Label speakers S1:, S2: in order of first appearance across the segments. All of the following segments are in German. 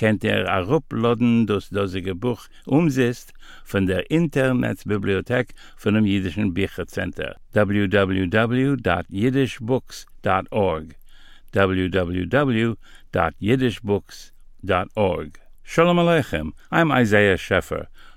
S1: kennt ihr a ruploden das dosige Buch umzist von der Internetbibliothek von dem Jüdischen Büchercenter www.yiddishbooks.org www.yiddishbooks.org Shalom Aleichem, I'm Isaiah Scheffer.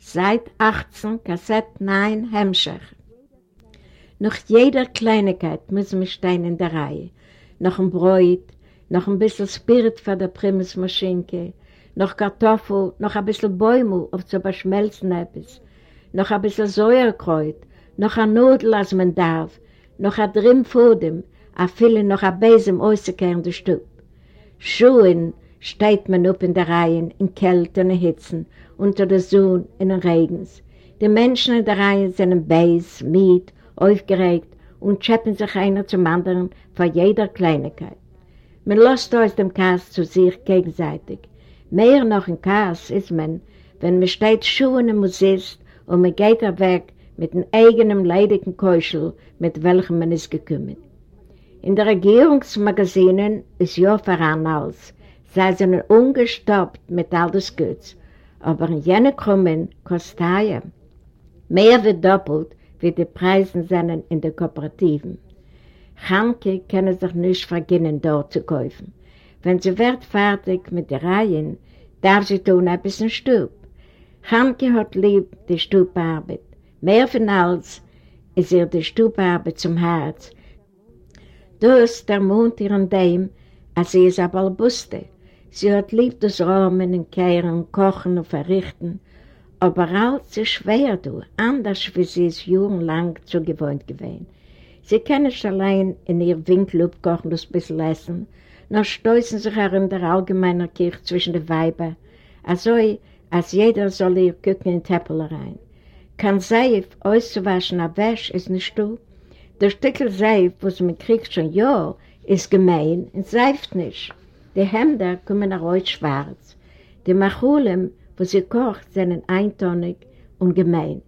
S2: Seit 18, Kassett 9, Hemmscher. Noch jeder Kleinigkeit muss man stehen in der Reihe. Noch ein Bräut, noch ein bisschen Spirit für der Primusmaschinke, noch Kartoffel, noch ein bisschen Bäume auf zu verschmelzen etwas, noch ein bisschen Säuerkreuz, noch ein Nudel, als man darf, noch ein Drimm vor dem, a viele noch ein Besen auszukehren der Stub. Schuhen steht man up in der Reihen, in Kälte und Hitzen, unter der Sonne, in den Regens. Die Menschen in der Reihe sind im Beis, Miet, aufgeregt und schäppen sich einer zum anderen vor jeder Kleinigkeit. Man lässt aus dem Kass zu sich gegenseitig. Mehr noch in Kass ist man, wenn man steht Schuhe im Musist und man geht weg mit einem eigenen leidigen Keuschel, mit welchem man ist gekümmert. In der Regierungsmagazinen ist ja voran sei sie ungestoppt mit all das Güts, aber in jene kommen kostet mehr wie doppelt, wie die Preise sind in den Kooperativen. Chanke können sich nicht verginnen, dort zu kaufen. Wenn sie wird fertig mit den Reihen, darf sie tun ein bisschen Stub. Chanke hat lieb die Stubarbeit. Mehr von alles ist ihr die Stubarbeit zum Herz. Das der Mond ihren dem, als sie ist aber Buste. Sie hat lieb das Räumen und Kehren, Kochen und Verrichten, aber alles ist schwer, du, anders wie sie es jahrelang zu gewohnt gewesen. Sie können nicht allein in ihr Winkel abkochen, das bisschen essen, noch stoßen sich auch in der allgemeinen Kirche zwischen den Weibern, also als jeder soll ihr gucken in Teppel rein. Kann Seif auszuwaschen, aber Wäsch ist nicht du. Der Stückel Seif, was man kriegt schon ja, ist gemein und seift nicht. Die Hemder kommen raus schwarz. Die Machulem, wo sie kocht, sind eintonig und gemein.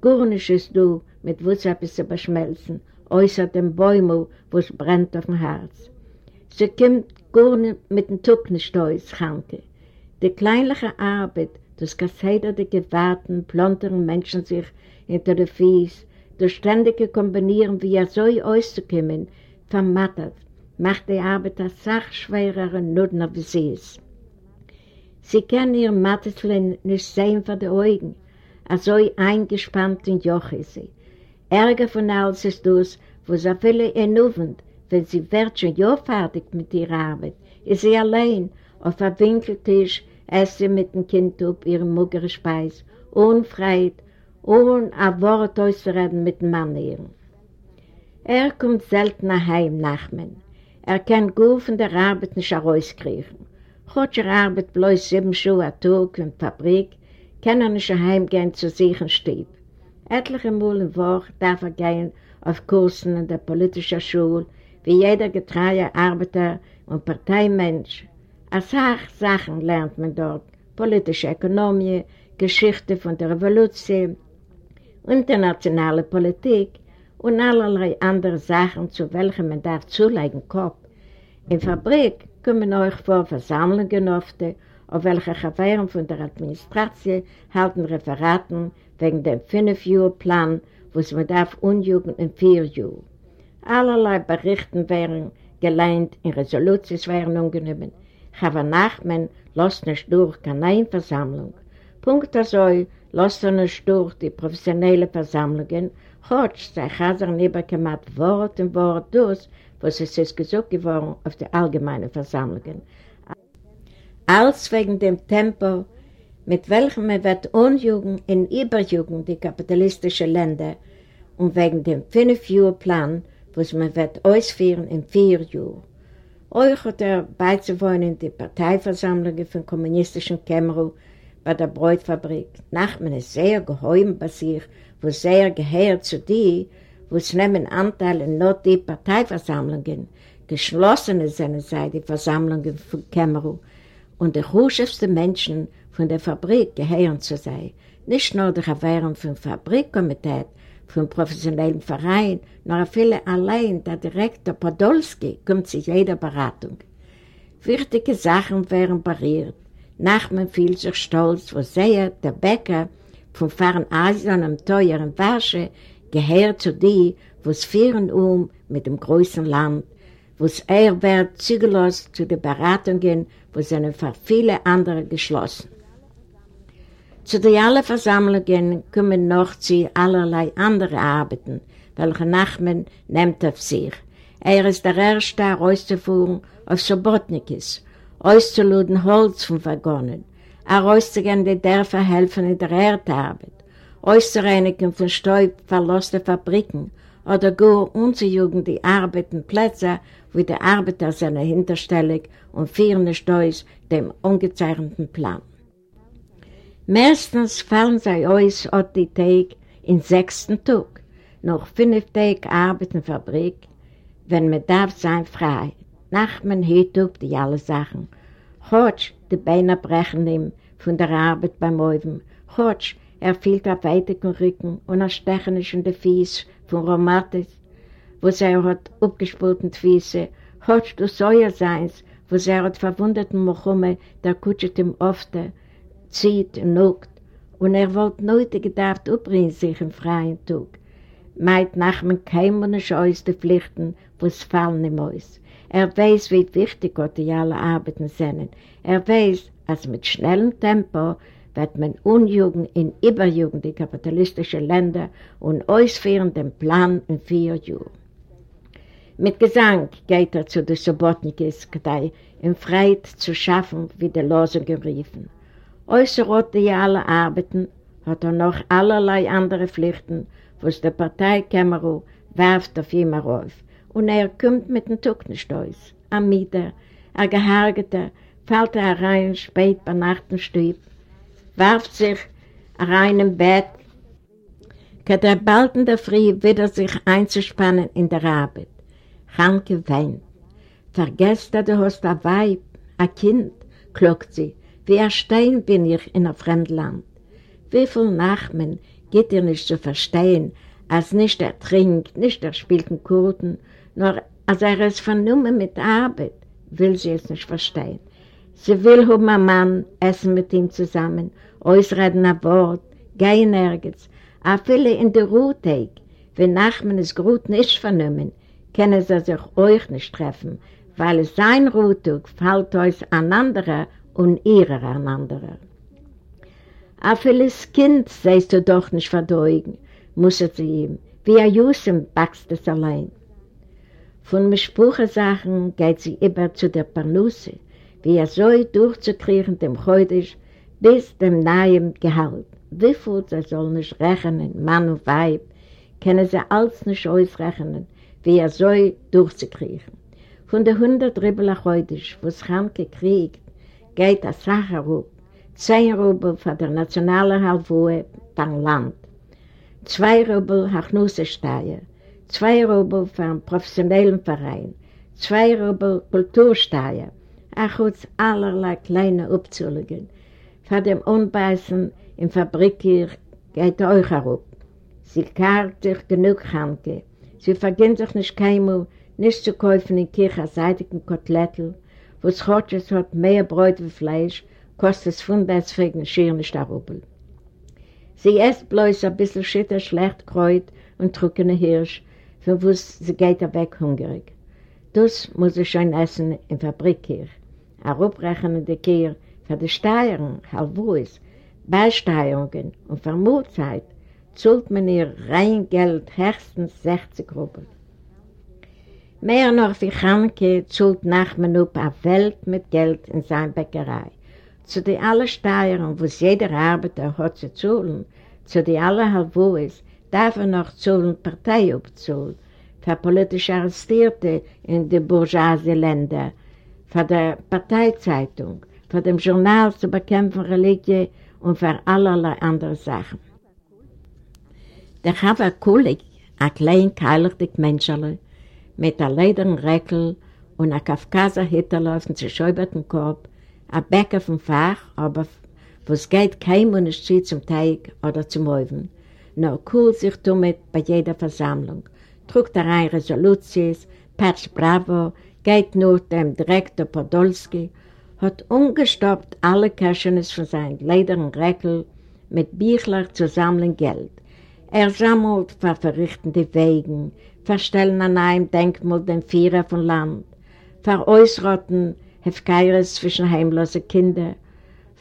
S2: Gar nicht ist du, mit was etwas zu verschmelzen, außer dem Bäumel, wo es brennt auf dem Herz. Sie kommt gar nicht mit dem Tuck nicht aus, Kranke. Die kleinliche Arbeit, das kasseiderte Gewarten, plonteren Menschen sich hinter den Fies, das ständige Kombinieren, wie er so auszukommen, vermattert, macht die Arbeit als sachschwerer und nudner wie sie ist. Sie können ihr Matteslin nicht sehen vor den Augen, als so eingespannt in Joch ist sie. Ärger von alles ist das, wo sie viele ernuvend, wenn sie wird schon ja fertig mit ihrer Arbeit, ist sie allein auf einem Winkeltisch, esst sie mit dem Kind auf ihre muggere Speis, ohne Freit, ohne ein Wort auszureden mit dem Mann ihren. Er kommt selten nach Heim nach mir. Er kann gut von der Arbeit nicht herauskriegen. Gott er arbeitet bloß sieben Schuhe am Tag in der Fabrik, kann er nicht heimgehen zu sich und Stieb. Etliche Mal der Woche darf er gehen auf Kursen in der politischen Schule, wie jeder getreue Arbeiter und Parteimensch. Als Sachen lernt man dort, politische Ökonomie, Geschichte von der Revolution, internationale Politik und allerlei andere Sachen, zu welchen man darf zulegen Kopf. In Fabrik kommen euch vor Versammlungen oft, auf welche Gewähren von der Administration halten Referaten wegen dem Fünf-Jahr-Plan, wo es man darf unjugend in vier Jahren. Allerlei Berichten wären geleint, in Resolutions wären ungenommen. Aber Nachmen lässt nicht durch keine Versammlung. Punkt also lässt nicht durch die professionellen Versammlungen, Hotsch sei Chaser niebergemacht Wort und Wort das, was es ist gesagt geworden auf der allgemeinen Versammlungen. Als wegen dem Tempo, mit welchem man wird unjugend in Überjugend die kapitalistischen Länder und wegen dem Fünf-Jahr-Plan, was man wird ausführen in vier Jahren. Euch hat er beizuwohnen in die Parteiversammlungen von kommunistischen Kämmeru bei der Bräutfabrik. Nachman ist sehr gehäumt bei sich, wo sehr gehört zu die, wo es nehmen Anteil in nur die Parteiversammlungen, geschlossene sind sei die Versammlungen von Kämmeru und der hochschefste Menschen von der Fabrik gehören zu sein. Nicht nur der Erwehrung vom Fabrikkomitee, vom professionellen Verein, nur viele allein der Direktor Podolski kommt zu jeder Beratung. Wichtige Sachen werden pariert. Nachman fühlt sich stolz, wo sehr der Bäcker vom Fahren Asien am teuren Warsche gehört zu die, wo es führen um mit dem größten Land, wo es er wird zügellos zu den Beratungen, wo seine für viele andere geschlossen. Zu den alle Versammlungen kommen noch zu allerlei andere Arbeiten, welche Nachmen nimmt auf sich. Er ist der Erste, herauszuführen auf Sobotnikis, auszuluden Holz von Waggonen, herauszugehen die Dörfer helfen in der Erdarbeit, auszureinigen von Stäub verloste Fabriken oder gar unzujugen die Arbeitenplätze, wo die Arbeiter seine hinterstellig und führen Steuers dem ungezeichneten Plan. Meistens fallen sie aus auf die Tag in sechsten Tag. Noch fünf Tage arbeiten Fabrik, wenn man darf sein frei. Nachmen hört auf die alle Sachen. Hotsch, die Beine brechen ihm von der Arbeit beim Oven. Hotsch, er fehlt auf weitigen Rücken und er stechen ist in die Fies von Romatis, wo sie hat abgespulten Füße. Hotsch, du Säuer seins, wo sie hat verwundeten Mochumme, der kutscht ihm oft, zieht und nuckt, und er wollte nicht gedacht, upbringen sich im freien Tag. Meint Nachmen kein und aus die Pflichten, wo es fallen ihm aus. Er weiß, wie wichtig Gott die alle Arbeiten sind. Er weiß, dass mit schnellem Tempo wird man Unjugend in Überjugend die kapitalistischen Länder und ausführen den Plan in vier Jahren. Mit Gesang geht er zu den Sobotnikis, in Freiheit zu schaffen, wie der Losung geriefen. Äußer alle Arbeiten hat er noch allerlei andere Pflichten, was der Parteikämmerer werft auf ihm auf. Und er kommt mit dem aus. Am Mieter, ein Gehargeter, fällt er rein spät bei Nacht im Stüb, warft sich rein im Bett, kann er bald in der Früh wieder sich einzuspannen in der Arbeit. Hanke weint. Vergesst, du hast ein Weib, ein Kind, kluckt sie, wie ein Stein bin ich in einem fremden Land. Wie viel Nachmen geht ihr nicht zu verstehen, als nicht er trinkt, nicht er spielt in Kurten, nur als er es vernommen mit Arbeit, will sie es nicht verstehen. Sie will haben einen Mann, essen mit ihm zusammen, ausreden ein Wort, gehen nirgends, auch viele in der Ruhetag, wenn Nachmen es gut nicht vernommen, können sie sich euch nicht treffen, weil sein Ruhetag fällt euch an anderer und ihrer einander. A vieles Kind seist du doch nicht verdeugen, musste sie ihm, wie ein Jusen backst es allein. Von Mischbuche-Sachen geht sie immer zu der Parnusse, wie er soll durchzukriegen dem Heudisch bis dem nahen Gehalt. Wie viel sie soll nicht rechnen, Mann und Weib, können sie alles nicht ausrechnen, wie er soll durchzukriegen. Von der hundert Ribbelach Heudisch, wo es Hanke kriegt, geht Sache rup. Zehn Rubel für der nationale Halbwohe beim Land. Zwei Rubel Hachnussesteier. Zwei Rubel für einen professionellen Verein. Zwei Rubel Kultursteier. Ach, uns allerlei kleine Upzüllungen. Für dem Unbeißen im Fabrik hier geht euch herup. Sie kart sich genug Hanke. Sie vergehen sich nicht keinmal, nicht zu kaufen in Kirche Kotlettel, wo es Chotsches hat mehr Brot wie Fleisch, kostet es von deswegen schier nicht ein Rubel. Sie isst bloß ein bisschen Schitter, schlecht Kräut und trockene Hirsch, für was sie geht er weg hungrig. Das muss sie schon essen in Fabrik hier. Ein Rubrechnen der Kehr für die Steuern, halb es, Beisteuerungen und für Mutzeit, zahlt man ihr rein Geld höchstens 60 Rubel. Mehr noch wie Chanke zahlt Nachman up eine Welt mit Geld in seiner Bäckerei. Zu den alle Steuern, wo jeder Arbeiter hat zu zahlen, zu den alle Halbwoes, darf er noch zahlen Partei abzahlen, für politische Arrestierte in den Bourgeoisie-Länder, für die Parteizeitung, für dem Journal zu bekämpfen Religie und für allerlei andere Sachen. Der Chava ein klein, keilichtig Menschele, mit einem lederen Reckel und einem Kafkaser Hitler auf dem Korb, ein Bäcker vom Fach, aber wo es geht kein Unterschied zum Teig oder zum Oven, nur cool sich damit bei jeder Versammlung, trug rein Resolutions, Patch Bravo, geht nur dem Direktor Podolski, hat ungestoppt alle Käschenes von seinem lederen Reckel mit Büchler zu sammeln Geld. Er sammelt für verrichtende Wegen, verstellen an einem Denkmal den Vierer von Land, veräußerten Hefgeires zwischen heimlosen Kindern,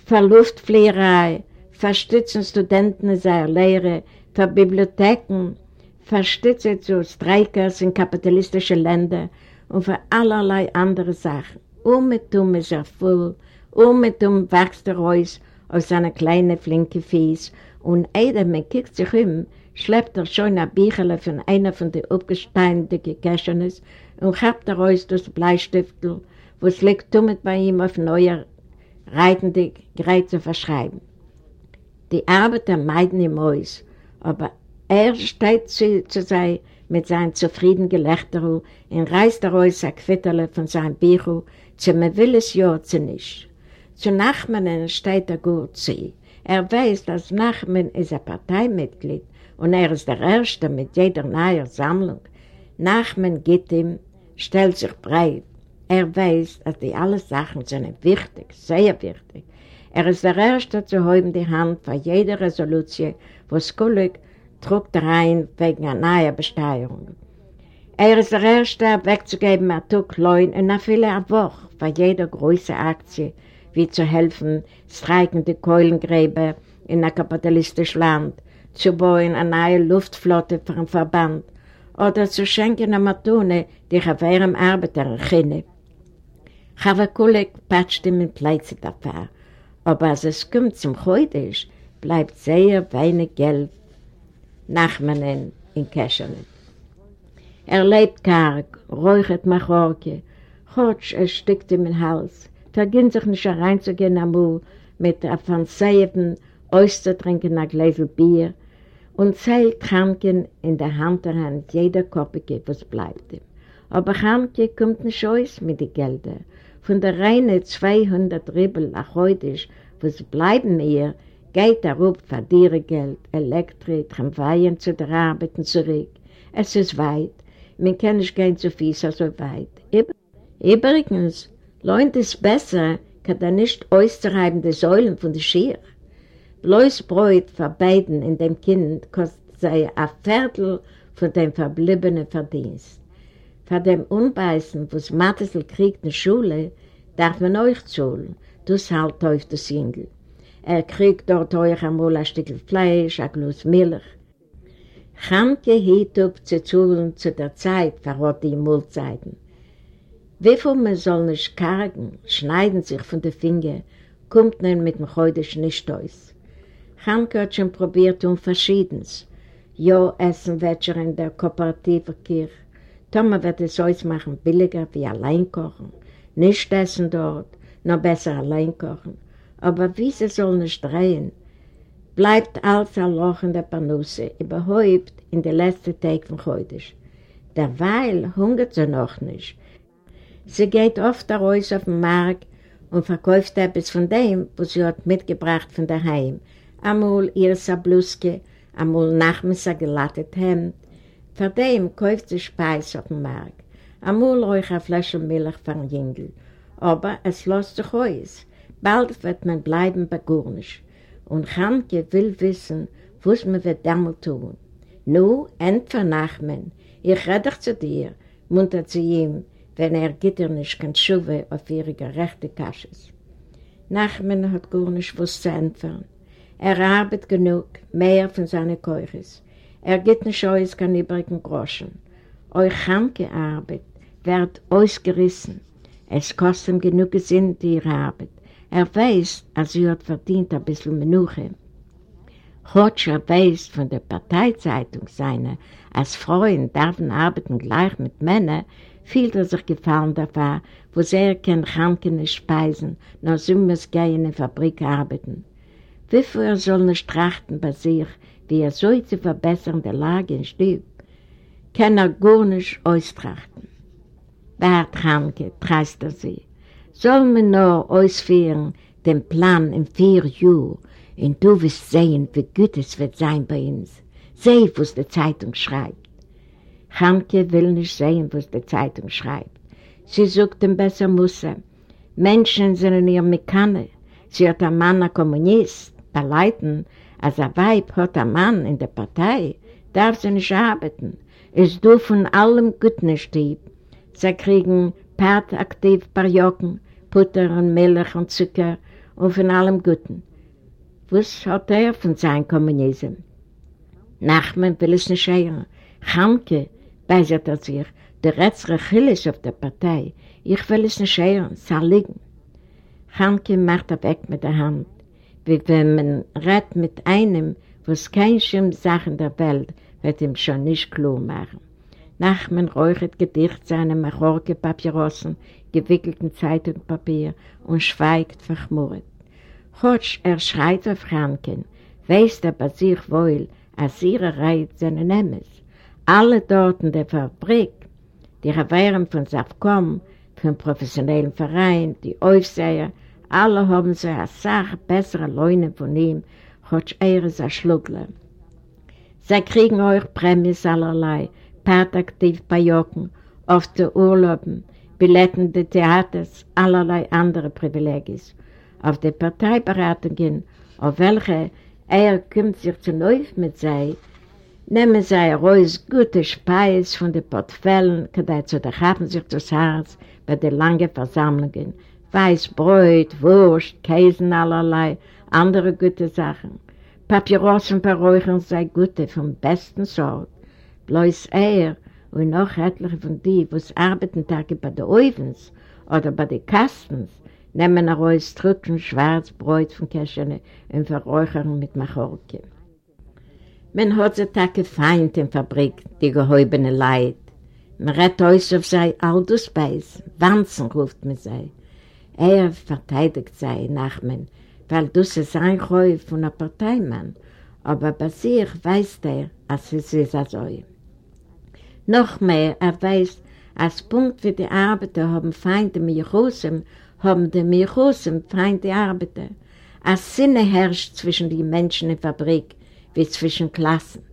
S2: für Luftfliegerei, für Stützen Studenten in seiner Lehre, für Bibliotheken, für Stütze zu Streikers in kapitalistischen Ländern und für allerlei andere Sachen. Um mit um ist er voll, um mit um wächst er aus aus seiner kleinen, flinken Fies und einer, man kickt sich um, schleppt er schon ein Bücherle von einer von den aufgesteinten Gekäschenes und habt er aus das Bleistiftel, was liegt damit bei ihm auf neuer reitende Gerät zu verschreiben. Die Arbeiter meiden ihm aus, aber er steht zu, zu sein mit seinem zufriedenen Gelächter und reißt er aus ein Quitterle von seinem Büro, zu mir will es ja zu nicht. Zu Nachmanen steht er gut zu. Er weiß, dass Nachman ist ein Parteimitglied und er ist der Erste mit jeder neuen Sammlung. Nachman geht ihm, stellt sich breit. Er weiß, dass die alle Sachen sind wichtig, sehr wichtig. Er ist der Erste zu haben die Hand für jede Resolution, wo Skulik trug rein wegen einer neuen Besteuerung. Er ist der Erste, wegzugeben ein Tuck Leun in einer viele Woche für jede große Aktie, wie zu helfen, streikende Keulengräber in einem kapitalistischen Land, zu bauen eine neue Luftflotte für einen Verband oder zu schenken einer Matone, die auf ihrem Arbeiter Chine. Chavakulek patscht ihm in Plätze dafür, aber als es kommt zum Heute, bleibt sehr wenig Geld Nachmanen in Keschenen. Er lebt karg, räuchert Machorke, Chotsch, er stickt ihm den Hals, verginnt sich nicht reinzugehen am mit der Fansäven, auszutrinken ein Gläsel Bier und zählt Kranken in der Hand der Hand jeder Kopike, was bleibt ihm. Aber Kranke kommt nicht aus mit den Geldern. Von der reinen 200 Ribbel nach heute, was bleiben mir, geht er rup für Geld, Elektrik, Tramwaien zu der Arbeit und zurück. Es ist weit, man kann nicht gehen zu viel so weit. Übrigens, lohnt es besser, kann er nicht auszureiben die Säulen von der Schier. Bloß Bräut für beiden in dem Kind kostet sei ein Viertel von dem verbliebenen Verdienst. Für dem Unbeißen, was Mattesel kriegt in der Schule, darf man euch zahlen. Das halt auf das Jüngel. Er kriegt dort euch einmal ein Stück Fleisch, ein Glas Milch. Chamke hielt auf zu zahlen zu der Zeit, verrat die Mahlzeiten. Wie viel man soll nicht kargen, schneiden sich von den Fingern, kommt man mit dem Heute nicht aus. Hanke hat schon probiert um Verschiedenes. Ja, essen schon in der kooperativen Kirche. Thomas wird es ausmachen billiger wie allein kochen. Nicht essen dort, noch besser allein kochen. Aber wie sie soll nicht drehen, bleibt alles ein Loch in der Panusse, überhaupt in den letzten Tagen von heute. Derweil hungert sie noch nicht. Sie geht oft raus auf den Markt und verkauft etwas von dem, was sie hat mitgebracht von daheim, einmal ihr Sabluske, einmal nachmittags ein gelattet Hemd. Für dem kauft sie Speis auf dem Markt. Einmal euch eine Flasche Milch von Jüngel. Aber es lässt sich aus. Bald wird man bleiben bei Gurnisch. Und Hanke will wissen, was man wird damit tun. Nu, entfer Nachmen, ich rede zu dir, muntert sie ihm, wenn er Gitter nicht kann schuwe auf ihre gerechte Kasches. Nachmen hat gar nicht was zu entfernen. Er arbeitet genug, mehr von seinen Keuches. Er geht nicht aus kein übrigen Groschen. Euch kranke Arbeit wird ausgerissen. Es kostet ihm genug Sinn, ihre Arbeit. Er weiß, als sie hat verdient ein bisschen Menuche. Hotscher weiß von der Parteizeitung seine, als Frauen dürfen arbeiten gleich mit Männern, fühlt er sich gefallen davon, wo sie kein Kranken speisen, nur so muss gehen in der Fabrik arbeiten. Wie viel er soll nicht trachten bei sich, wie er so zu verbessern der Lage in Stüb, kann er gar nicht austrachten. Wart, Kranke, treist er sie, soll man nur ausführen den Plan in vier Jahren, und du wirst sehen, wie gut es wird sein bei uns. Seh, was die Zeitung schreibt. Hanke will nicht sehen, was die Zeitung schreibt. Sie sucht ihm besser Musse. Menschen sind in ihrem Mekane. Sie hat einen Mann, ein Kommunist, bei Leuten, als ein Weib hat ein Mann in der Partei, darf sie nicht arbeiten. Es du von allem Guten stieb. Sie kriegen Part aktiv paar Jocken, Butter und Milch und Zucker und von allem Guten. Was hat er von seinem Kommunismus? Nachman will es nicht hören. Hanke, beisert er sich, der Rätsel Achilles auf der Partei. Ich will es nicht hören, soll liegen. Hanke macht er weg mit der Hand, wie wenn man redet mit einem, was kein Schirm Sachen der Welt wird ihm schon nicht klar machen. Nachman räuchert Gedicht seine Machorke Papierossen, gewickelten Zeitungspapier und schweigt verchmurrt. Hotsch, er schreit auf Hanken, weiß er bei sich wohl, als ihre Reit seine Nemes. Alle dort in der Fabrik, die Revieren von Safkom, vom professionellen Verein, die Aufseher, alle haben sie eine Sache bessere Leune von ihm, hat er ist ein Schluggler. Sie kriegen euch Prämies allerlei, Partaktiv bei Jocken, oft zu Urlauben, Billetten der Theaters, allerlei andere Privilegien. Auf die Parteiberatungen, auf welche er kommt sich zu neu mit sei, nehmen sie heraus gute Speis von den Portfellen, kadei zu der haben sich das Herz bei den langen Versammlungen, Weißbrot, Wurst, Käsen allerlei, andere gute Sachen. Papierossen verräuchern sei gute vom besten Sort. Bloß er und noch etliche von die, was arbeiten Tage bei den Ovens oder bei den Kastens, nehmen heraus Drücken Schwarzbrot von Käschene und verräuchern mit Machorke. Man hat sie Tage feind in Fabrik, die gehäubene Leid. Man redet aus auf sei Aldusbeis, Wanzen ruft man sei. Er verteidigt sei Nachmen, weil du sie sein Häuf von einer Parteimann, aber bei sich weiß er, als es ist so. Noch mehr, er weiß, als Punkt für die Arbeiter haben Feinde mit Jerusalem, haben die Milchhusen Feinde Arbeiter. Als Sinne herrscht zwischen den Menschen in der Fabrik, wie zwischen Klassen.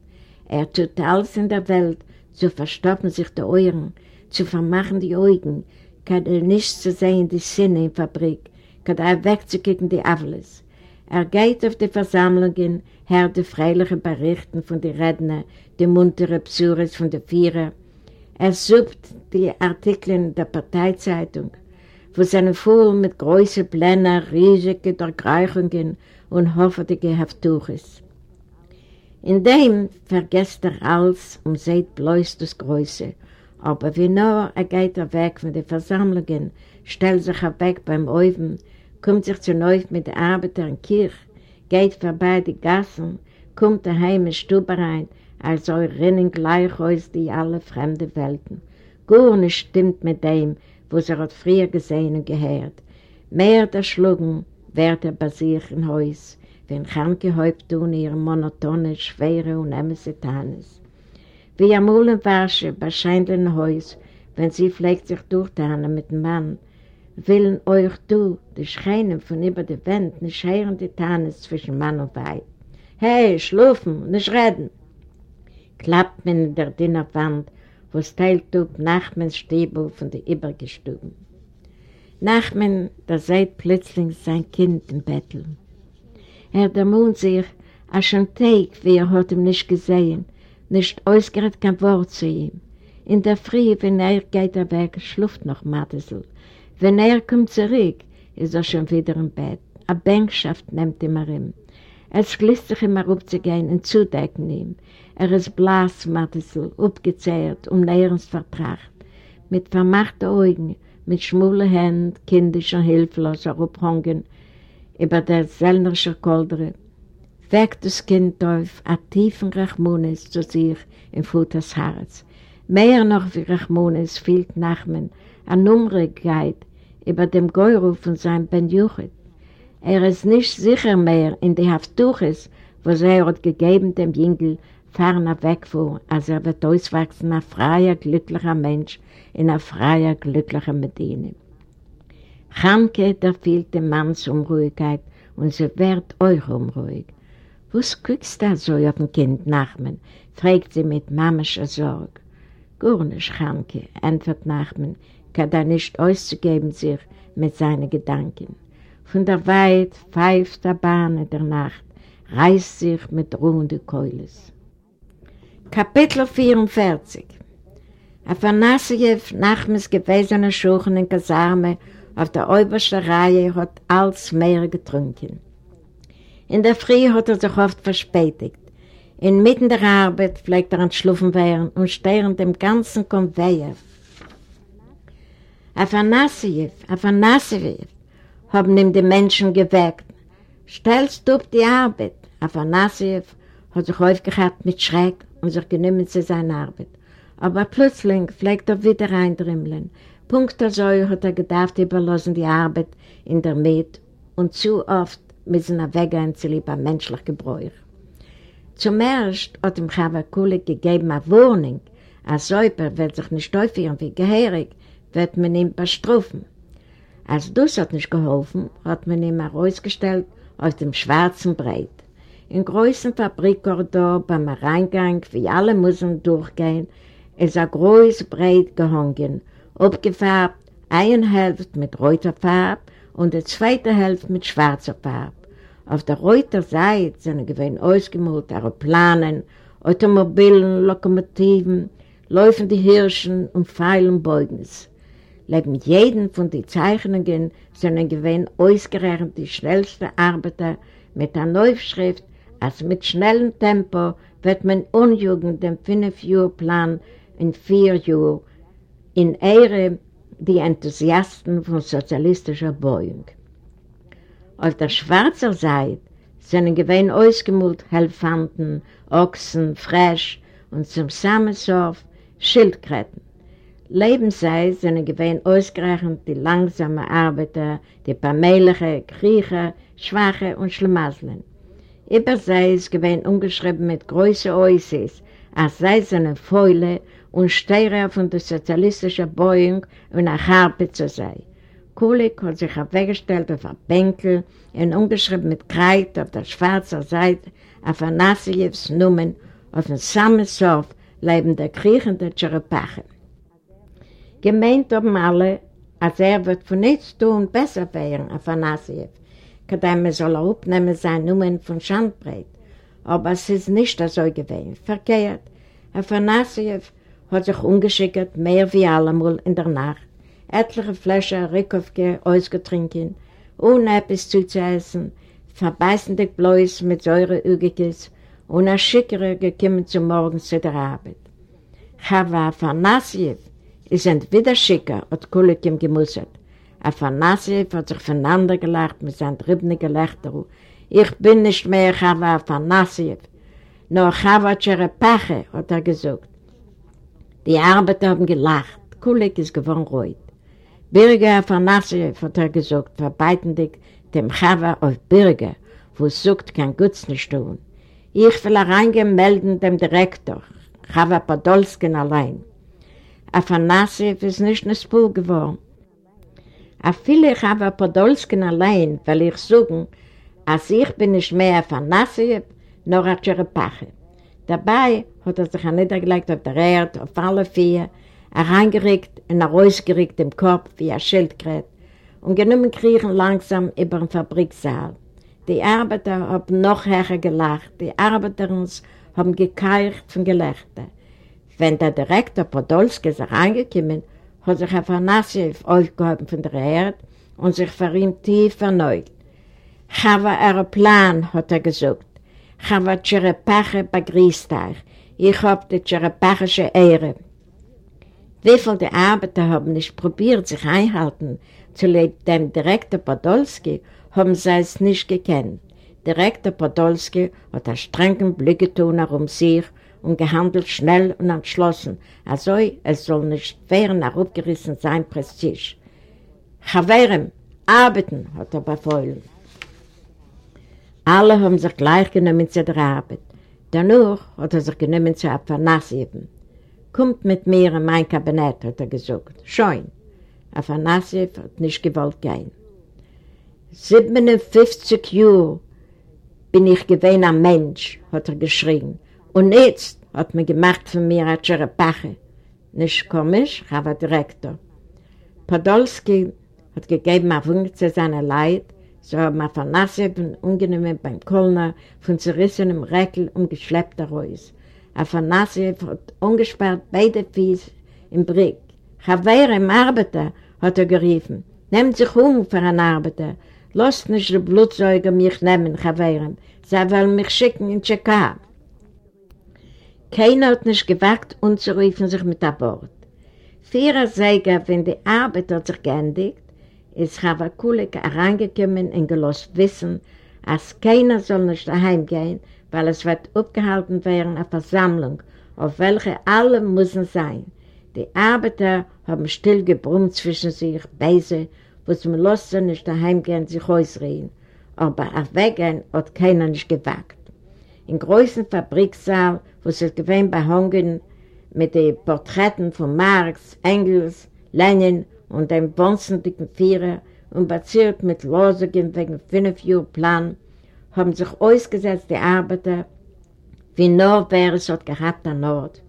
S2: Er tut alles in der Welt, zu verstoppen sich die Ohren, zu vermachen die Augen, kann er nicht zu sehen die Sinne in der Fabrik, kann er wegzukriegen die Avles. Er geht auf die Versammlungen, hört die freilichen Berichten von den Rednern, die muntere Psures von den Vierer. Er sucht die Artikel in der Parteizeitung, wo seine voll mit großen Plänen, riesige Durchreichungen und hofftige Haftuches. In dem vergesst er alles und sieht bloß das Größe. Aber wie nur er geht er weg von den Versammlungen, stellt sich er weg beim Oven, kommt sich zu neu mit den Arbeitern in Kirch, geht vorbei die Gassen, kommt daheim in Stube rein, als er rennen gleich aus die alle fremden Welten. Gar nicht stimmt mit dem, was er hat früher gesehen und gehört. Mehr der Schlugen wird er bei sich im Haus, wenn kranke Häuptungen ihre monotone, schwere und Emesetanes. Wie am Uhlenwarsche bei scheinenden Haus, wenn sie pflegt sich durchtanen mit dem Mann, willen euch du, die Schreinen von über der Wand, nicht hören die Tanes zwischen Mann und Weib. Hey, schlufen, nicht reden! Klappt man in der Dinnerwand, wo es teilt auf Nachmens Stäbe von der Übergestuben. Nachmen, da seid plötzlich sein Kind im Bettel. Er dämmelt sich, als schon Tag, wie er hat ihn nicht gesehen, nicht ausgerät kein Wort zu ihm. In der Früh, wenn er geht er weg, schluft noch Madesel. Wenn er kommt zurück, ist er schon wieder im Bett. Eine Bänkschaft nimmt ihn ihm. Es glist sich ihm herupzugehen und zudecken ihm. Er ist blass, Mattisel, abgezehrt, um näherens vertracht. Mit vermachten Augen, mit schmule Händen, kindisch und hilflos herabhängen über der sellnerische Koldere, weckt das Kind auf a tiefen Rachmunis zu sich im Futters Herz. Mehr noch wie Rachmunis fehlt Nachmen an Nummerigkeit über dem Geuruf von seinem Ben Juchit. Er ist nicht sicher mehr in die Haftuches, wo er hat gegeben dem Jüngel ferner wegfuhr, als er wird auswachsen, ein freier, glücklicher Mensch in einer freier, glücklicher Medine. Chanke, da fehlt dem Manns Unruhigkeit und sie wird euch unruhig. Was guckst du so auf ein Kind, Nachmen? fragt sie mit mamischer Sorge. Gar nicht, Chanke, antwortet Nachmen, kann er nicht auszugeben sich mit seinen Gedanken. Von der Weit pfeift der Bahn in der Nacht, reißt sich mit ruhenden Keules. Kapitel 44 Afanasiev, Nachmes gewesene Schuchen in Kasarme, auf der obersten Reihe hat alles mehr getrunken. In der Früh hat er sich oft verspätigt. Inmitten der Arbeit pflegt er entschlufen werden und stehren dem ganzen Konveier. Afanasiev, Afanasiev, haben ihm die Menschen geweckt. Stellst du auf die Arbeit? Afanasiev hat sich aufgehabt mit Schreck und sich genommen zu seiner Arbeit. Aber plötzlich pflegt er wieder reindrimmeln. Punkt so hat er gedacht, überlassen die Arbeit in der Met und zu oft müssen er weggehen zu lieber menschlich Gebräuch. Zum Erst hat ihm Chava Kulik gegeben eine Warnung, ein Säuper wird sich nicht aufhören wie Geherig, wird man ihn bestrafen. Als das hat nicht geholfen, hat man ihn herausgestellt auf dem schwarzen Breit. In großen Fabrikkorridor beim Reingang, wie alle müssen durchgehen, ist ein großes Breit gehangen, abgefärbt, eine Hälfte mit roter Farbe und die zweite Hälfte mit schwarzer Farbe. Auf der rechten Seite sind gewesen ausgemalt Aeroplanen, Automobilen, Lokomotiven, laufende Hirschen und Pfeilenbeugens. Neben jedem von den Zeichnungen sind gewesen ausgerechnet die schnellsten Arbeiter mit einer Neufschrift, als mit schnellem Tempo wird man unjugend den 5-Jahr-Plan in vier Jahren in Ehre die Enthusiasten von sozialistischer Beugung. Auf der schwarzen Seite sind gewesen ausgemult Helfanten, Ochsen, Fresch und zum Samensorf Schildkröten. Lebenszeit sind gewesen ausgerechnet die langsamen Arbeiter, die Pamelige, Kriecher, Schwache und Schlemaseln. Über sie ist gewesen umgeschrieben mit großen Äußers, als sei es eine Fäule und Steirer von der sozialistischen Beugung und eine Harpe zu sein. Kulik hat sich weggestellt auf ein Bänkel und umgeschrieben mit Kreid auf der schwarzen Seite auf Afanassijevs Numen auf dem Samensorf leben der kriechende Tscherpachen. Gemeint haben alle, als er wird von nichts tun besser werden, Afanassiev. Kademme soll er aufnehmen sein Numen von Schandbreit. Aber es ist nicht so gewesen. Verkehrt. Afanassiev hat sich umgeschickt, mehr wie allemal in der Nacht. Etliche Flaschen Rickovke ausgetrinken, ohne etwas zuzuessen, verbeißende Bläus mit Säureügigis und ein Schickere gekommen zum Morgen zu der Arbeit. Chava Afanassiev ist entweder Schicker, hat Kulikim gemusset. Afanassiev hat sich voneinander gelacht mit seinem drübenen Gelächter. Ich bin nicht mehr Chava Afanassiev, nur Chava Cherepache, hat er gesagt. Die Arbeiter haben gelacht. Kulik ist gewohnt ruhig. Birger Afanassiev hat er gesagt, verbeitendig dem Chava auf Birger, wo es sucht, kein Guts nicht tun. Ich will reingehen melden dem Direktor, Chava Podolskin allein. Afanassiev ist nicht eine Spur geworden. A viele Chava Podolskin allein, weil ich sagen, als ich bin nicht mehr Afanassiev, nur ein Cherepache. Dabei hat er sich niedergelegt auf der Erde, auf alle vier, hereingeregt und herausgeregt im Kopf wie ein Schildkrät und genommen kriechen langsam über den Fabriksaal. Die Arbeiter haben noch höher gelacht, die Arbeiterins haben gekeicht von Gelächter. Wenn der Direktor Podolski ist reingekommen, hat sich Afanassiev aufgehoben von der Erde und sich für ihn tief erneuert. Chava Aeroplan, hat er gesagt. Chava Cherepache begrüßt euch. Ich hab die Cherepachische Ehre. Wie viele Arbeiter haben nicht probiert, sich einhalten zu dem Direktor Podolski, haben sie es nicht gekannt. Direktor Podolski hat einen strengen Blick getan um sich und gehandelt schnell und entschlossen, also es soll nicht wehren, aufgerissen sein Prestige. Chaverem, arbeiten, hat er befohlen. Alle haben sich gleich genommen zu der Arbeit. Danach hat er sich genommen zu Afanassieven. Kommt mit mir in mein Kabinett, hat er gesagt. Schön. Afanassiev hat nicht gewollt gehen. 57 Jahre bin ich gewesen ein Mensch, hat er geschrien. Und jetzt hat man gemacht von mir eine Cherepache. Nicht komisch, aber Direktor. Podolski hat gegeben auf Wunsch zu seiner Leid, so haben Afanassiev ungenommen beim Kölner von zerrissenem Reckel und geschleppter Reus. Afanassiev hat ungesperrt beide Fies im Brick. Chavere im Arbeiter, hat er geriefen. Nehmt sich um für einen Arbeiter. Lasst nicht die Blutsauger mich nehmen, Chavere. Sie wollen mich schicken in Tscheka. Keiner hat nicht gewagt, unzurufen sich mit an Bord. Vierer Säger, wenn die Arbeit hat sich geendigt, ist Chavakulik herangekommen und gelost wissen, als keiner soll nicht daheim gehen, weil es wird abgehalten werden eine Versammlung, auf welche alle müssen sein. Die Arbeiter haben still gebrummt zwischen sich, Beise, wo sie los sind, nicht daheim gehen, sich ausreden. Aber auf Wegen hat keiner nicht gewagt. Im großen Fabriksaal, wo sie gewähnt behangen mit den Porträten von Marx, Engels, Lenin und dem bonzendicken Vierer und baziert mit Losungen wegen fünf Jahren Plan, haben sich ausgesetzt die Arbeiter, wie nur wer es hat gehabt an Ort.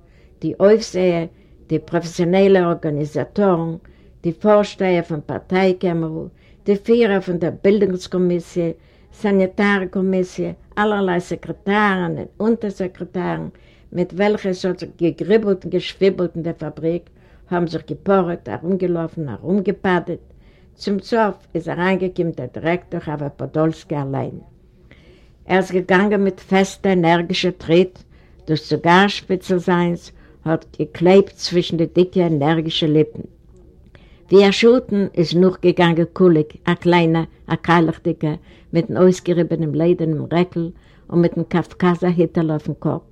S2: Die Aufseher, die professionellen Organisatoren, die Vorsteher von Parteikämmerer, die Führer von der Bildungskommission, Sanitarkommission, allerlei Sekretaren und Untersekretaren, mit welchen so gegribbelt und geschwibbelt in der Fabrik, haben sich geporret, herumgelaufen, herumgepadet. Zum Zoff ist er reingekommen, der Direktor, aber Podolski allein. Er ist gegangen mit fester, energischer Tritt durch Zigarspitzelseins, hat geklebt zwischen den dicken, energischen Lippen. Wie er schuten ist noch gegangen Kulik, ein kleiner, ein Keilichdicker, mit einem ausgeriebenen ledernen Reckel und mit einem Kafkaser-Hittel auf dem Kopf.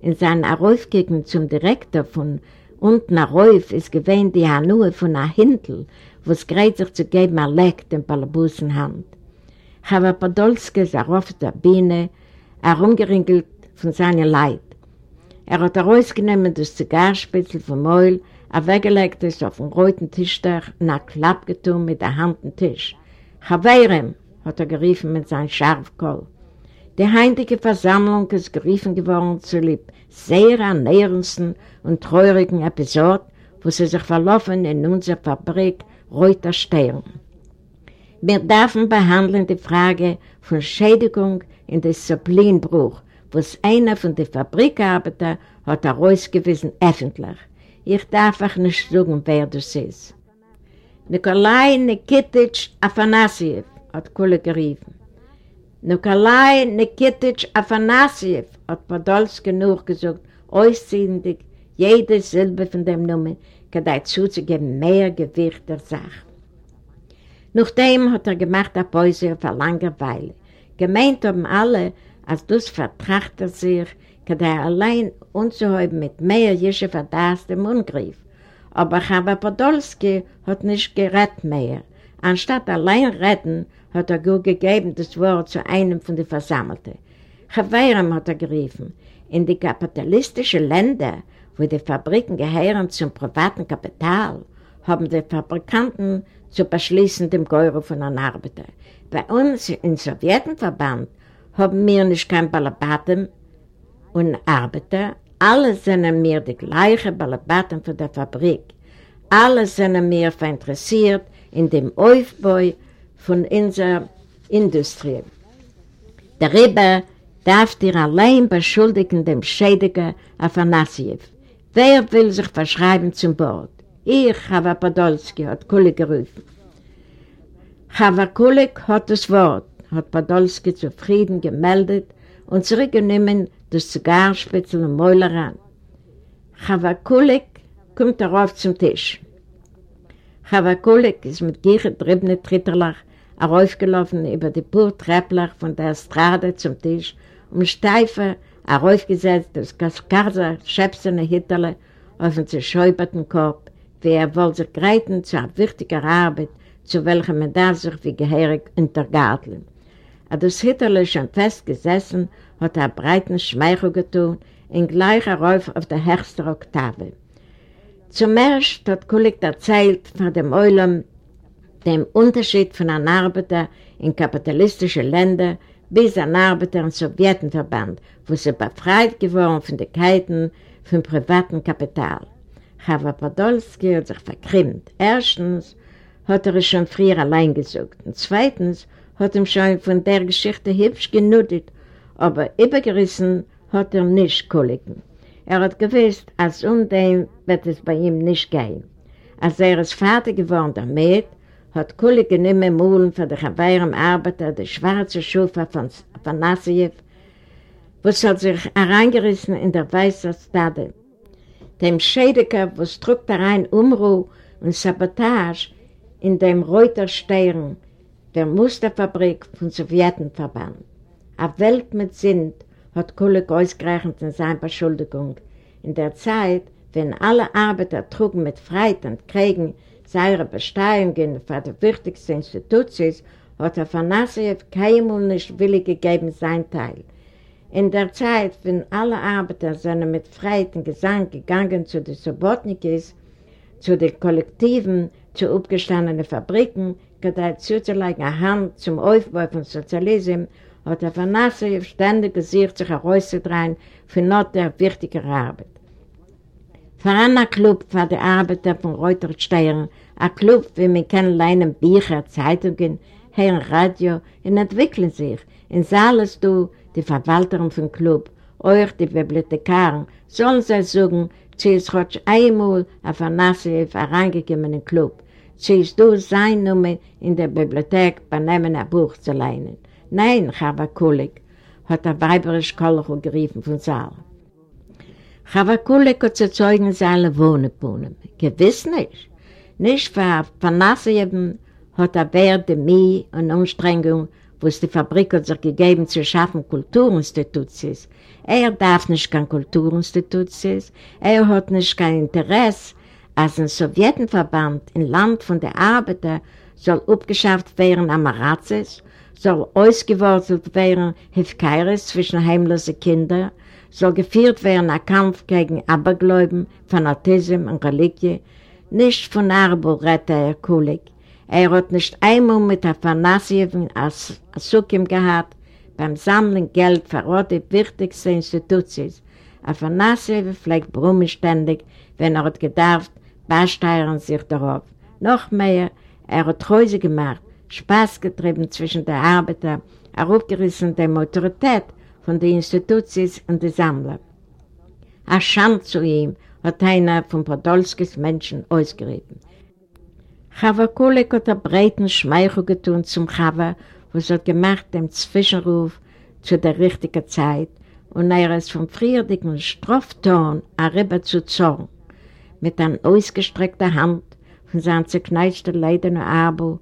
S2: In seiner Araufgegend zum Direktor von unten Arauf ist gewähnt die Hanue von einer Hintel, wo es gerät sich zu geben, ein Leck den Palabusenhand. Chava Podolski ist auf der Biene, herumgeringelt von seiner Leid. Er hat herausgenommen das Zigarspitzel vom Mäul, er weggelegt es auf den roten Tischdach und hat Klapp getun mit der Hand am Tisch. Chaveirem, hat er geriefen mit seinem Scharfkoll. Die heintige Versammlung ist geriefen geworden zu lieb sehr ernährendsten und traurigen Episode, wo sie sich verlaufen in unserer Fabrik Reuter Stern. Wir dürfen behandeln die Frage von Schädigung in Disziplinbruch, was einer von den Fabrikarbeitern hat herausgewiesen öffentlich. Ich darf auch nicht sagen, wer das ist. Nikolai Nikitich Afanassiev hat Kulle geriefen. Nikolai Nikitich Afanassiev hat Podolski nur gesagt, ausziehend jede Silbe von dem Namen, kann dazu zu geben mehr Gewicht der Sache. Nachdem hat er gemacht eine Pause auf eine lange Weile. Gemeint haben alle, als das vertracht er sich, er allein unzuheben mit mehr Jesche Verdacht im Ungriff. Aber Chava Podolski hat nicht gerettet mehr. Anstatt allein retten, hat er gut gegeben das Wort zu einem von den Versammelten. Chavirem hat er geriefen. In die kapitalistischen Länder, wo die Fabriken gehören zum privaten Kapital, haben die Fabrikanten zu beschließen dem Geure von einem Arbeiter. Bei uns im Sowjetenverband haben wir nicht kein Balabaten und Arbeiter. Alle sind mir die gleichen Balabaten von der Fabrik. Alle sind mir interessiert in dem Aufbau von unserer Industrie. Darüber darf dir allein beschuldigen dem Schädiger Afanassiev. Wer will sich verschreiben zum Bord? Ich, Chava Podolski, hat Kulik gerufen. Chava Kulik hat das Wort, hat Podolski zufrieden gemeldet und zurückgenommen das Zigarspitzel und Mäuler an. Chavakulik kommt darauf zum Tisch. Chavakulik ist mit gier getriebenen Tritterlach aufgelaufen über die pur Trepplach von der Estrade zum Tisch und steife aufgesetzt das Kaskarza schäpsene Hitterle auf den zerschäuberten Korb, wie er wohl sich greiten zu einer wichtigen Arbeit, zu welcher man da sich wie gehörig untergarteln. Als das Hitterle schon festgesessen, hat er breiten Schmeichel getun, in gleicher Rauf auf der höchsten Oktave. Zum Erst hat Kulik erzählt von dem Eulam, dem Unterschied von einem Arbeiter in kapitalistischen Ländern bis ein Arbeiter im Sowjetenverband, wo sie befreit geworden von den Keiten vom privaten Kapital. Chava Podolski hat sich verkrimmt. Erstens hat er es schon früher allein gesucht und zweitens hat ihm schon von der Geschichte hübsch genutzt, aber übergerissen hat er nicht Kollegen. Er hat gewusst, als um dem wird es bei ihm nicht gehen. Als er ist fertig geworden damit, hat Kollegen mehr Mühlen für den Chawaiern Arbeiter, der schwarze Schufa von Afanasiev, was hat sich hereingerissen in der weißen Stade. Dem Schädiger, was drückt rein Umruh und Sabotage in dem Reuterstern, der Musterfabrik von Sowjetenverband. Eine Welt mit Sinn hat Kulik ausgerechnet in seiner Beschuldigung. In der Zeit, wenn alle Arbeiter trugen mit Freit und Kriegen seine Besteuerungen für die wichtigsten Institutionen, hat Afanasiev keinmal nicht willig gegeben sein Teil. In der Zeit, wenn alle Arbeiter sind mit Freit und Gesang gegangen zu den Sobotnikis, zu den Kollektiven, zu aufgestandenen Fabriken, gedeiht zuzulegen eine Hand zum Aufbau von Sozialismus hat der Vanassev ständig gesiegt sich herauszudrehen für not der wichtige Arbeit. Für einen Club war der Arbeiter von Reutersteuern, ein Club, wie man kann leinen Bücher, Zeitungen, hören Radio und entwickeln sich. In Saales du, die Verwalterin vom Club, euch die Bibliothekaren, sollen sie sagen, sie ist heute einmal auf Vanassev in den Club. Sie ist du sein Nummer in der Bibliothek, bei nehmen ein Buch zu leinen. Nein, Chava Kulik, hat der weiberisch Kolcho geriefen von Saal. Chava Kulik hat zu zeugen seine Wohnepunen. Gewiss nicht. Nicht für Panassieven hat er Werte, Mie und Anstrengung, wo es die Fabrik hat sich gegeben zu schaffen Kulturinstitutions. Er darf nicht kein Kulturinstitutions, er hat nicht kein Interesse, als ein Sowjetenverband im Land von der Arbeiter soll abgeschafft werden am Marazes soll ausgewurzelt werden Hefkeiris zwischen heimlosen Kindern, soll geführt werden ein Kampf gegen Abergläuben, Fanatismus und Religie, nicht von Arbo rette er Kulik. Er hat nicht einmal mit Afanassieven als Sukim gehabt, beim Sammeln Geld für die wichtigsten Institutionen. Afanassieven pflegt Brummen ständig, wenn er hat gedarft, besteuern sich darauf. Noch mehr, er hat Häuser gemacht, Spaß getrieben zwischen der Arbeiter, aufgerissen der Autorität von den Institutions und den Sammlern. Ein Schand zu ihm hat einer von Podolskis Menschen ausgerieben. Chava Kulik hat einen breiten Schmeichel getun zum Chava, was hat gemacht dem Zwischenruf zu der richtigen Zeit und er ist vom friedigen Strafton rüber zu Zorn. Mit einer ausgestreckten Hand von seinem zerkneitschten leidenden Abo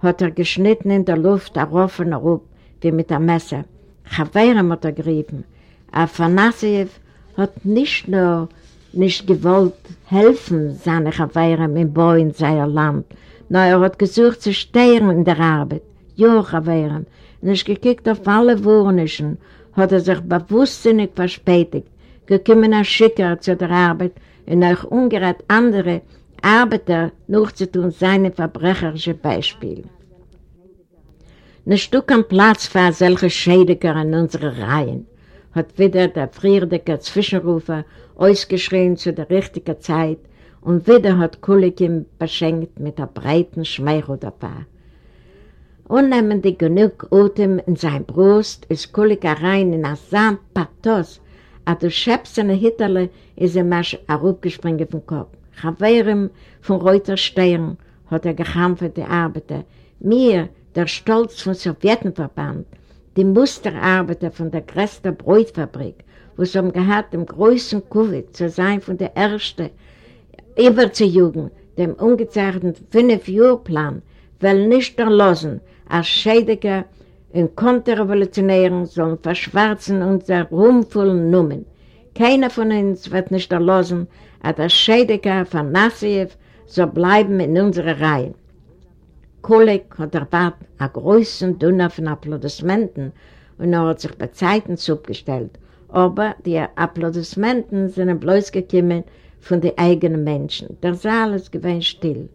S2: hat er geschnitten in der Luft, er offen herup, wie mit einem Messer. Chaveirem hat er gerieben. Afanassiev hat nicht nur nicht gewollt helfen, seine Chaveirem im Bau in seinem Land, nur er hat gesucht zu stehen in der Arbeit. Jo, Chaveirem, nicht gekickt auf alle Wohnischen, hat er sich bewusstsinnig verspätigt, gekommen als Schicker zu der Arbeit und euch ungerät andere Arbeiter nachzutun seine verbrecherische Beispiele. Nicht du kein Platz für solche Schädiger in unseren Reihen, hat wieder der friedliche Zwischenrufer ausgeschrien zu der richtigen Zeit und wieder hat Kulikim beschenkt mit der breiten Schmeichel dabei. Unnehmend genug Atem in sein Brust ist Kulik rein in ein Sandpathos, aber du schäbst seine Hitterle ist ihm erst herabgespringen vom Kopf. Chaverim von Reuterstern hat er gekämpft, die Arbeiter. Mir, der Stolz vom Sowjetenverband, die Musterarbeiter von der größten Bräutfabrik, wo es um gehabt, im größten Covid zu sein von der Ersten, überzujugen, dem ungezeichneten Fünf-Jahr-Plan, will nicht erlassen, als Schädiger und Konterrevolutionären sollen verschwarzen unser ruhmvollen Nummern. Keiner von uns wird nicht erlassen, als der Schädiger von Nassiev soll bleiben in unserer Reihe. Kolleg hat erwartet einen großen Dünner von Applaudissementen und er hat sich bei Zeiten zugestellt. Aber die Applaudissementen sind bloß gekommen von den eigenen Menschen. Der Saal ist gewesen still.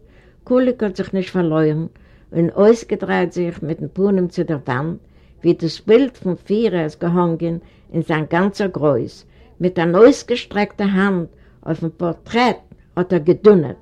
S2: Kulik hat sich nicht verloren und ausgedreht sich mit dem Puhnen zu der Wand, wie das Bild vom Vierer ist gehangen in sein ganzer Größ. Mit einer ausgestreckten Hand auf dem Porträt hat er gedunnet.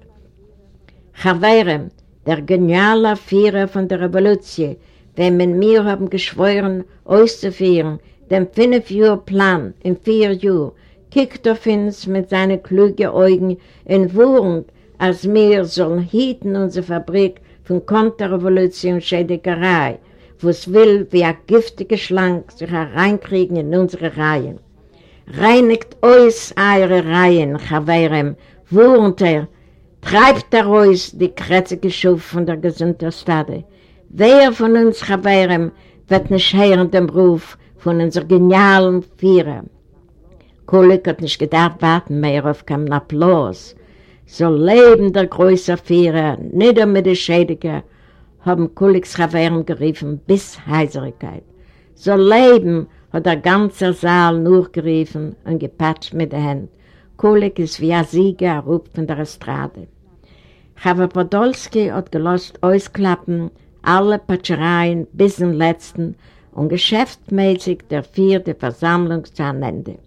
S2: Chaverem, der geniale Vierer von der Revolution, wenn wir mir haben geschworen, auszuführen, den Fünf-Jahr-Plan in vier Jahren, kickt auf uns mit seinen klugen Augen in Wurm, als wir sollen hieten unsere Fabrik von Konterrevolution Schädigerei, wo es will, wie ein giftiger Schlange sich hereinkriegen in unsere Reihen. Reinigt euch eure Reihen, Chaverem, wohnt er, treibt er euch die krätzige Schuf von der gesunden Stade. Wer von uns, Chaverem, wird nicht hören den Ruf von unserer genialen Führer? Kulik hat nicht gedacht, warten mehr auf keinen Applaus. So leben der größere Führer, nieder mit den Schädigen, haben Kuliks Chaveren geriefen bis Heiserigkeit. So leben, hat der ganze Saal nur geriefen und gepatscht mit den Händen. Kulik ist wie ein Sieger, er ruft von der Estrade. Chava Podolski hat gelost ausklappen, alle Patschereien bis zum letzten und geschäftmäßig der vierte Versammlung zu Ende.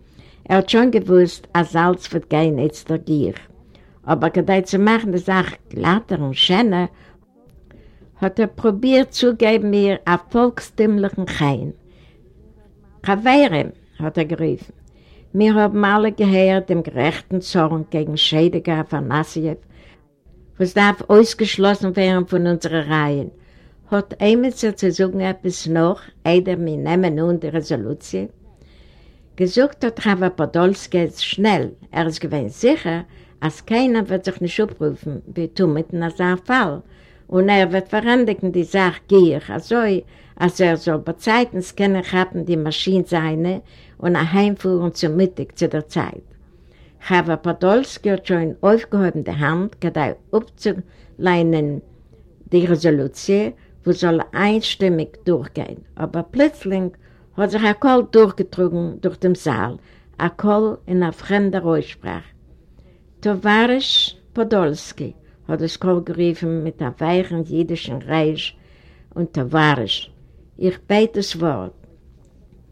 S2: Er hat schon gewusst, als Salz wird gehen jetzt der Gier. Aber gedei zu machen, die Sache glatter und schöner, hat er probiert zu geben mir einen volkstümlichen Chein. Chavere, hat er gerufen. Wir haben alle gehört dem gerechten Zorn gegen Schädiger Afanassiev, was darf ausgeschlossen werden von unseren Reihen. Hat Emitzer zu sagen etwas noch, eider wir nehmen nun die Resolution? Gesucht hat Chava Podolski schnell. Er ist gewesen sicher, als keiner wird sich nicht abrufen, wie tun mit einem Fall. Und er wird verändigen die Sache gier, also als er soll bei Zeiten kennen haben die Maschine seine und er heimfuhren zum Mittag zu der Zeit. Chava Podolski hat schon aufgehoben die Hand, gerade aufzuleinen die Resolution, wo soll einstimmig durchgehen. Aber plötzlich hat sich ein Kohl durchgetrunken durch den Saal, ein Kohl in einer fremden Aussprache. Tovarisch Podolski hat das Kohl gerufen mit einem weichen jüdischen Reich und Tovarisch. Ich bete das Wort.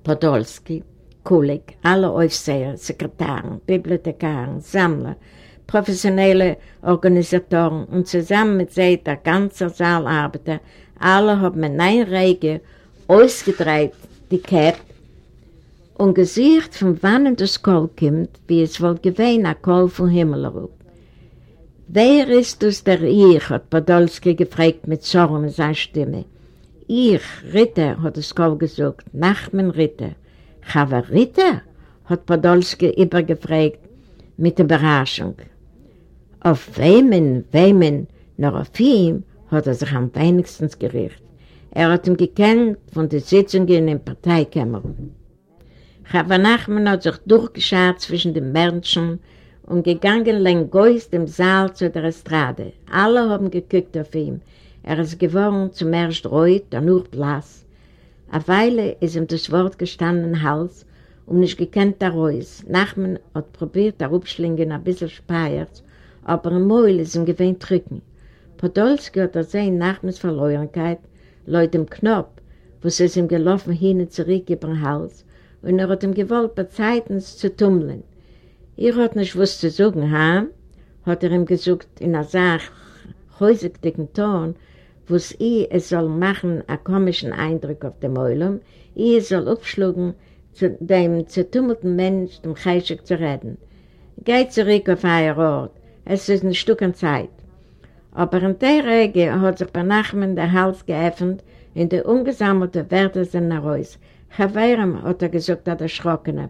S2: Podolski, Kulik, alle Aufseher, Sekretären, Bibliothekaren, Sammler, professionelle Organisatoren und zusammen mit sie der ganze Saalarbeiter, alle haben in einer Reihe ausgedreht die Cap und gesiegt, von wann das Kohl kommt, wie es wohl gewähnt, ein Kohl vom Himmel herab. Wer ist das der Ich, hat Podolski gefragt mit Zorn in seiner Stimme. Ich, Ritter, hat das Kohl gesagt, Nachmen Ritter. Aber Ritter, hat Podolski übergefragt mit Überraschung. Auf wemen, wemen, nur auf ihm hat er sich am wenigsten gerichtet. Er hat ihn gekannt von den Sitzungen in Parteikämmern. Chava Nachman hat sich durchgeschaut zwischen den Menschen und gegangen längs dem Saal zu der Estrade. Alle haben geguckt auf ihn. Er ist geworden zum ersten Reut, dann nur blass. Eine Weile ist ihm das Wort gestanden Hals und nicht gekannt der Reus. Nachman hat probiert, der Rupschlingen ein bisschen speiert, aber im Mäuel ist ihm gewöhnt drücken. Podolski hat er sehen Nachmans Verleuernkeit laut dem Knopf, wo es ihm gelaufen hin und zurück über den Hals, und er hat ihm gewollt, bei Zeiten zu tummeln. Ihr hat nicht was zu sagen, ha? hat er ihm gesagt in einer Sache, häusigdicken Ton, wo es ihr es soll machen, einen komischen Eindruck auf dem Eulum, ihr soll aufschlagen, zu dem zertummelten Mensch, dem Cheshik zu reden. Geht zurück auf euer Ort, es ist ein Stück an Zeit. Aber in der Regel hat sich bei Nachmen der Hals geöffnet In der ungesammelte Werte sind nach Haus. Chaveirem, hat er gesagt, hat erschrockene.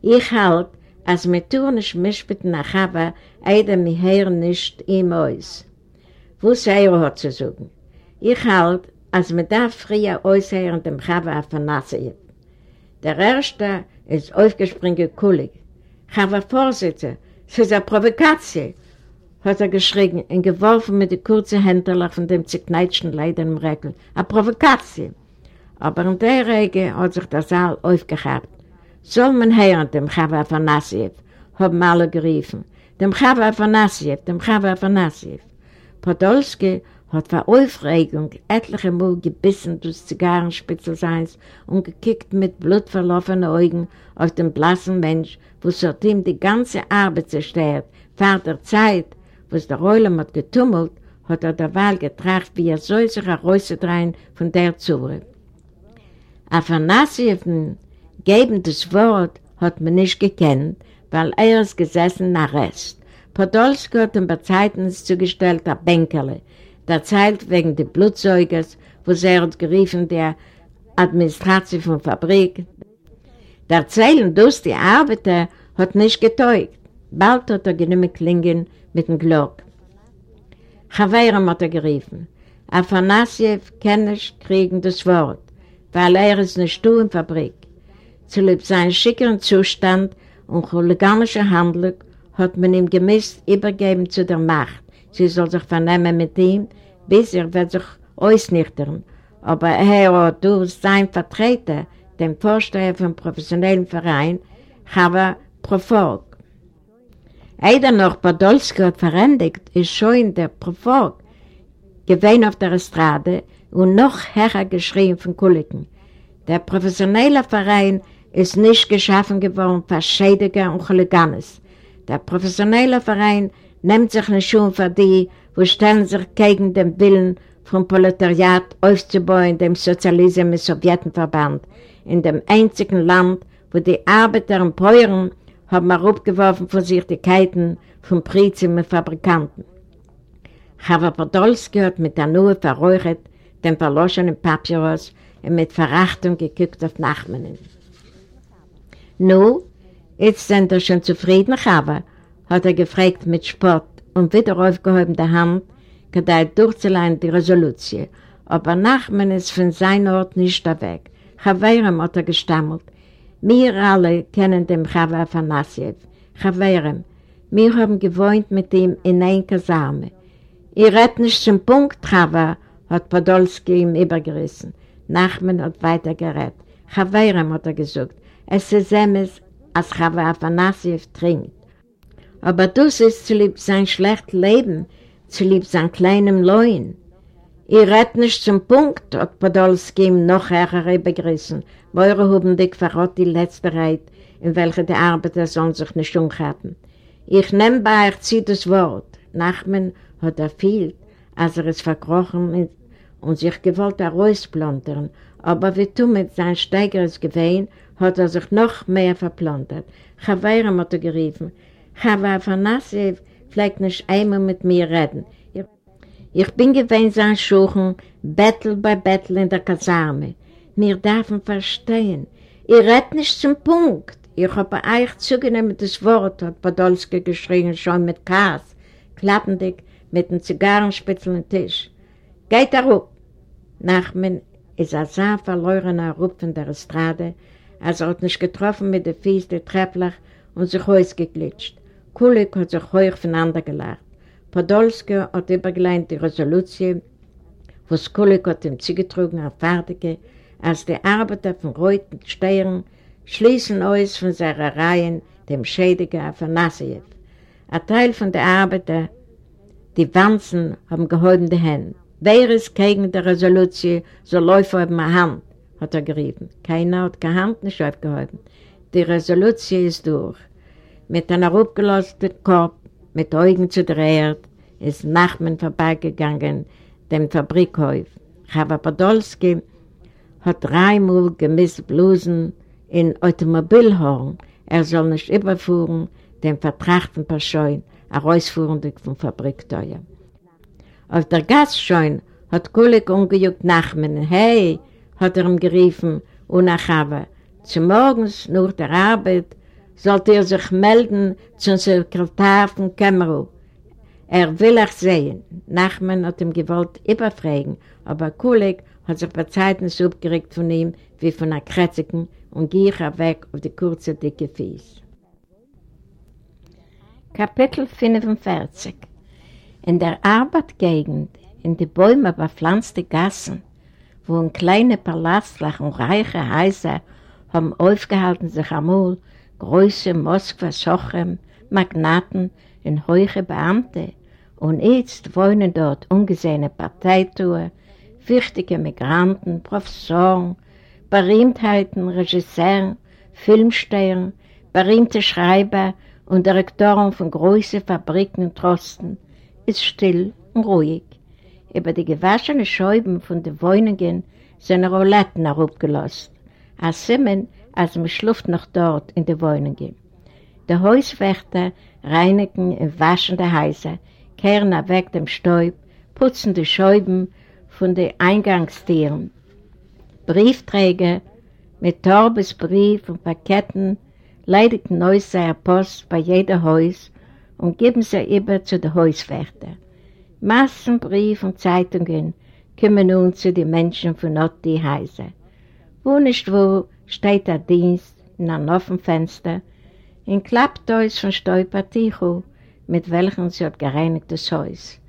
S2: Ich halt, als wir tun nicht mischbitten nach Chava, eide mir hören nicht ihm aus. Wo er hat zu sagen? Ich halt, als wir da früher äußern dem Chava Afanasiev. Der Erste ist aufgesprungen kullig. Chava Vorsitzer, es ist eine Provokation, hat er geschrien und geworfen mit den kurzen Händen von dem zerkneitschten Leid im Reckl. Eine Provokation. Aber in der Regel hat sich der Saal aufgehabt. Soll man hören, dem Chava Afanasiev, haben alle geriefen. Dem Chava Afanasiev, dem Chava Afanasiev. Podolski hat vor Aufregung etliche Mal gebissen durch Zigarrenspitzel seins und gekickt mit blutverlaufenen Augen auf den blassen Mensch, wo es ihm die ganze Arbeit zerstört. Vor der Zeit, wo es der Eulam hat getummelt, hat er der Wahl getracht, wie er soll sich herauszudrehen von der Zure. Afanasieven geben das Wort hat man nicht gekannt, weil er ist gesessen nach Rest. Podolski hat ihm bei Zeiten zugestellt ein Bänkerle, der Zeit wegen des Blutzeugers, wo sie hat geriefen, der Administration von Fabrik. Der Zeilen durch die Arbeiter hat nicht getäugt. Bald hat er genommen klingen mit dem Glock. Chavayram hat er geriefen. Afanasiev kann nicht kriegen das Wort, weil er ist nicht in Fabrik. Zulieb seinen schickeren Zustand und chuliganische Handlung hat man ihm gemisst übergeben zu der Macht. Sie soll sich vernehmen mit ihm, bis er wird sich ausnichtern. Aber er hat durch sein Vertreter, den Vorsteher vom professionellen Verein, Chava Proforg. Einer noch Podolski hat verendigt, ist schon der Proforg, gewesen auf der Estrade und noch höher geschrien von Kuliken. Der professionelle Verein ist nicht geschaffen geworden für Schädiger und Chuliganes. Der professionelle Verein nimmt sich nicht schon für die, wo stellen sich gegen den Willen vom Proletariat aufzubauen, dem Sozialismus im Sowjetenverband, in dem einzigen Land, wo die Arbeiter und Bäuerin haben abgeworfen von sich die Keiten von Prizien und Fabrikanten. Chava Podolski hat mit der Nuhe verräuchert den verloschenen Papyrus und mit Verachtung geguckt auf Nachmannen. Nu, jetzt sind wir schon zufrieden, Chava, hat er gefragt mit Spott und wieder aufgehoben der Hand, gedei durchzuleihen die Resolution. Aber Nachman ist von seinem Ort nicht weg. Chaverem hat er gestammelt. Wir alle kennen den Chava Afanasiev. Chaverem, wir haben gewohnt mit ihm in ein Kasame. Ihr redet nicht zum Punkt, Chava, hat Podolski ihm übergerissen. Nachman hat weiter geredet. Chaverem hat er gesagt. Es ist Emes, als Chava Afanasiev trinkt. Aber das ist zu lieb sein schlechtes Leben, zu lieb sein kleinem Leuen. Ihr redet nicht zum Punkt, hat Podolski ihm noch ärger begrissen. Meure haben dich verrot die letzte Reit, in welcher die Arbeiter sollen sich nicht umhaben. Ich nehme bei euch zu das Wort. Nachmen hat er viel, als er es verkrochen und sich gewollt herausplantern, aber wie du mit sein steigeres Gewehen hat er sich noch mehr verplantet. Chavayram hat er geriefen, Chava Afanasiev pflegt nicht einmal mit mir reden. Ich, bin gewesen sein Schuchen, Bettel bei Bettel in der Kasarme. Mir dürfen verstehen. Ihr redet nicht zum Punkt. Ich habe euch zugenommen das Wort, hat Podolski geschrien, schon mit Kass, klappendig mit dem Zigarrenspitzel am Tisch. Geht er rup! Nachmen ist ein sehr verlorener Rup von der Estrade, als er hat nicht getroffen mit den Fies der Treppler und sich ausgeglitscht. Kulik hat sich hoch voneinander gelacht. Podolski hat übergeleint die Resolution, was Kulik hat ihm zugetrogen, auf Fertige, als die Arbeiter von Reuten Stehren schließen aus von seiner Reihen dem Schädiger Afanasiev. Ein Teil von den Arbeiter, die Wanzen, haben gehäubende Hände. Wer ist gegen die Resolution, so läuft auf meine Hand, hat er geriefen. Keiner hat keine Hand nicht aufgehoben. Die Resolution ist durch. Mit einem abgelassenen Kopf, mit Augen zu der ist Nachmann vorbeigegangen, dem Fabrikhof. Chava Podolski hat dreimal gemisst Blusen in Automobilhorn. Er soll nicht überfuhren, den vertrachten Paschein, herausfuhrend vom Fabrikteuer. Auf der Gastschein hat Kulik umgejuckt Nachmen. Hey, hat er ihm geriefen, unachabe. Zum Morgens, nach der Arbeit, sollte er sich melden zum Sekretär von Kämmerow. Er will euch sehen. Nachman hat ihm gewollt überfragen, aber Kulik hat sich bei Zeiten so aufgeregt von ihm wie von einer Kretzigen und gier weg auf die kurze, dicke Fies. Kapitel 45 In der Arbeitgegend, in die Bäume bepflanzte Gassen, wo ein kleine Palastlach und reiche Häuser haben aufgehalten sich einmal große Moskwa-Sochem, Magnaten und hohe Beamte. Und jetzt wohnen dort ungesehene Parteitour, wichtige Migranten, Professoren, Berühmtheiten, Regisseure, Filmsteher, berühmte Schreiber und Direktoren von großen Fabriken und Trosten, ist still und ruhig. Über die gewaschenen Scheiben von den Wohnungen sind Rouletten herabgelassen. Als Simmen, als man schluft noch dort in den Wohnungen. Die Hauswächter reinigen und waschen die Häuser, kehren weg dem Stäub, putzen die Scheiben von den Eingangstieren. Briefträger mit Torbes Brief und Paketten leidigten aus seiner Post bei jeder Haus und geben sie über zu den Hauswärter. Massenbrief und Zeitungen kommen nun zu den Menschen von Ort die Häuser. Wo nicht wo steht der Dienst in einem offenen Fenster, in Klappdeutsch von Stolperticho, mit welchem sie hat gereinigtes Haus.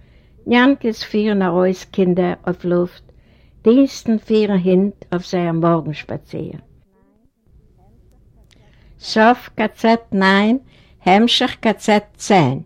S2: Jankes führen aus Kinder auf Luft, Diensten führen hin auf seinen Morgenspazier. Sof KZ 9, Hemmschach KZ 10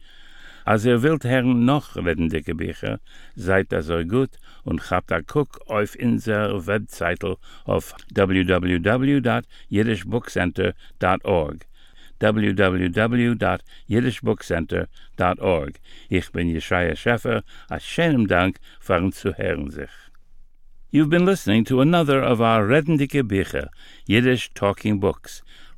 S1: Als ihr wilt hern noch redende Gebücher, seid das so gut und habt a guck auf inser Webseite auf www.jiddishbookcenter.org www.jiddishbookcenter.org Ich bin Jeschaya Scheffer, a schönem Dank fahren zu hören sich. You've been listening to another of our Redendike Bücher, Yiddish Talking Books,